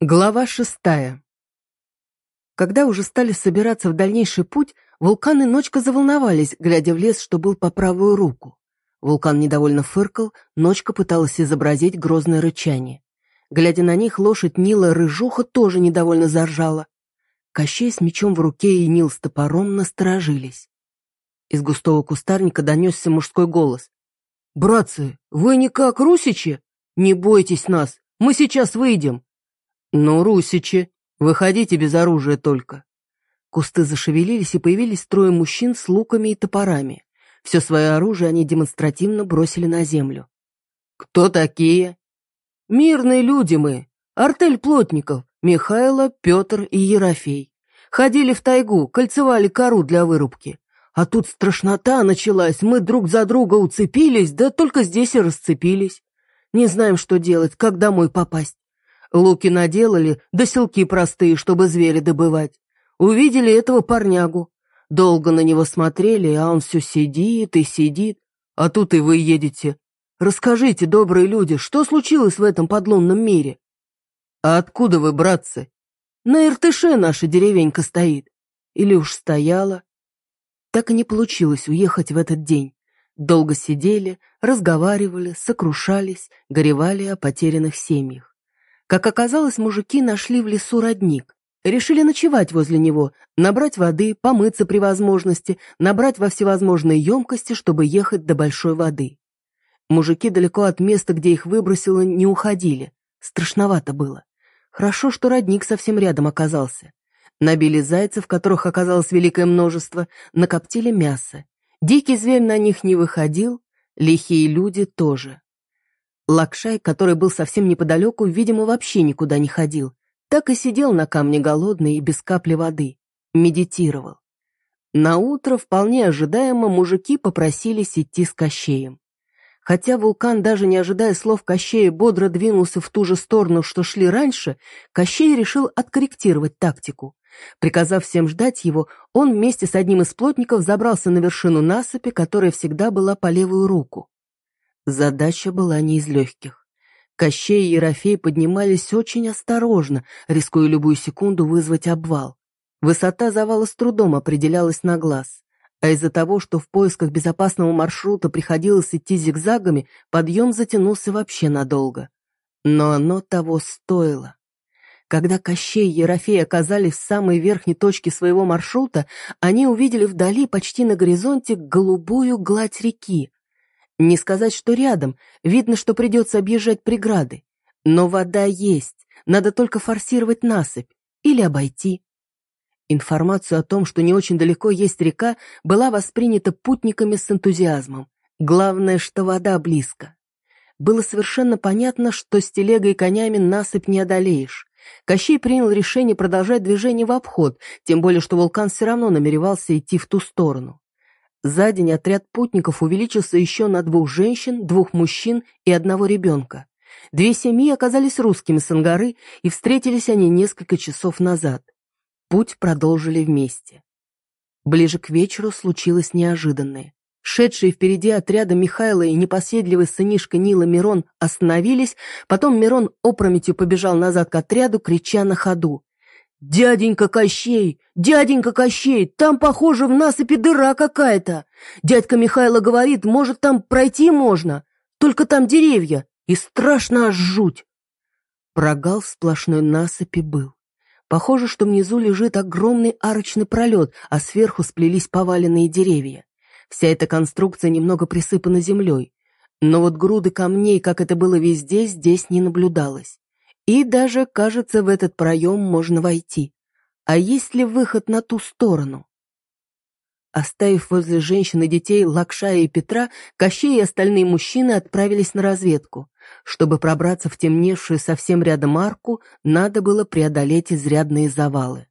Глава шестая. Когда уже стали собираться в дальнейший путь, Вулкан и Ночка заволновались, глядя в лес, что был по правую руку. Вулкан недовольно фыркал, Ночка пыталась изобразить грозное рычание. Глядя на них, лошадь Нила Рыжуха тоже недовольно заржала. Кощей с мечом в руке и Нил с топором насторожились. Из густого кустарника донесся мужской голос. «Братцы, вы не как русичи? Не бойтесь нас, мы сейчас выйдем!» «Ну, русичи, выходите без оружия только». Кусты зашевелились, и появились трое мужчин с луками и топорами. Все свое оружие они демонстративно бросили на землю. «Кто такие?» «Мирные люди мы. Артель плотников. Михайло, Петр и Ерофей. Ходили в тайгу, кольцевали кору для вырубки. А тут страшнота началась, мы друг за друга уцепились, да только здесь и расцепились. Не знаем, что делать, как домой попасть. Луки наделали, да селки простые, чтобы звери добывать. Увидели этого парнягу. Долго на него смотрели, а он все сидит и сидит. А тут и вы едете. Расскажите, добрые люди, что случилось в этом подлунном мире? А откуда вы, братцы? На Иртыше наша деревенька стоит. Или уж стояла. Так и не получилось уехать в этот день. Долго сидели, разговаривали, сокрушались, горевали о потерянных семьях. Как оказалось, мужики нашли в лесу родник. Решили ночевать возле него, набрать воды, помыться при возможности, набрать во всевозможные емкости, чтобы ехать до большой воды. Мужики далеко от места, где их выбросило, не уходили. Страшновато было. Хорошо, что родник совсем рядом оказался. Набили зайцев, которых оказалось великое множество, накоптили мясо. Дикий зверь на них не выходил, лихие люди тоже. Лакшай, который был совсем неподалеку, видимо, вообще никуда не ходил. Так и сидел на камне голодный и без капли воды. Медитировал. На утро вполне ожидаемо мужики попросились идти с Кощеем. Хотя вулкан, даже не ожидая слов Кощея, бодро двинулся в ту же сторону, что шли раньше, Кощей решил откорректировать тактику. Приказав всем ждать его, он вместе с одним из плотников забрался на вершину насыпи, которая всегда была по левую руку. Задача была не из легких. Кощей и Ерофей поднимались очень осторожно, рискуя любую секунду вызвать обвал. Высота завала с трудом определялась на глаз. А из-за того, что в поисках безопасного маршрута приходилось идти зигзагами, подъем затянулся вообще надолго. Но оно того стоило. Когда Кощей и Ерофей оказались в самой верхней точке своего маршрута, они увидели вдали, почти на горизонте, голубую гладь реки. Не сказать, что рядом, видно, что придется объезжать преграды. Но вода есть, надо только форсировать насыпь или обойти. Информацию о том, что не очень далеко есть река, была воспринята путниками с энтузиазмом. Главное, что вода близко. Было совершенно понятно, что с телегой и конями насыпь не одолеешь. Кощей принял решение продолжать движение в обход, тем более, что вулкан все равно намеревался идти в ту сторону. За день отряд путников увеличился еще на двух женщин, двух мужчин и одного ребенка. Две семьи оказались русскими с Ангары, и встретились они несколько часов назад. Путь продолжили вместе. Ближе к вечеру случилось неожиданное. Шедшие впереди отряда Михайла и непоседливый сынишка Нила Мирон остановились, потом Мирон опрометью побежал назад к отряду, крича на ходу. «Дяденька Кощей! Дяденька Кощей! Там, похоже, в насыпи дыра какая-то! Дядька Михайло говорит, может, там пройти можно, только там деревья, и страшно аж жуть!» Прогал в сплошной насыпи был. Похоже, что внизу лежит огромный арочный пролет, а сверху сплелись поваленные деревья. Вся эта конструкция немного присыпана землей. Но вот груды камней, как это было везде, здесь не наблюдалось. И даже, кажется, в этот проем можно войти. А есть ли выход на ту сторону? Оставив возле женщин и детей Лакшая и Петра, Кощей и остальные мужчины отправились на разведку. Чтобы пробраться в темневшую совсем рядом арку, надо было преодолеть изрядные завалы.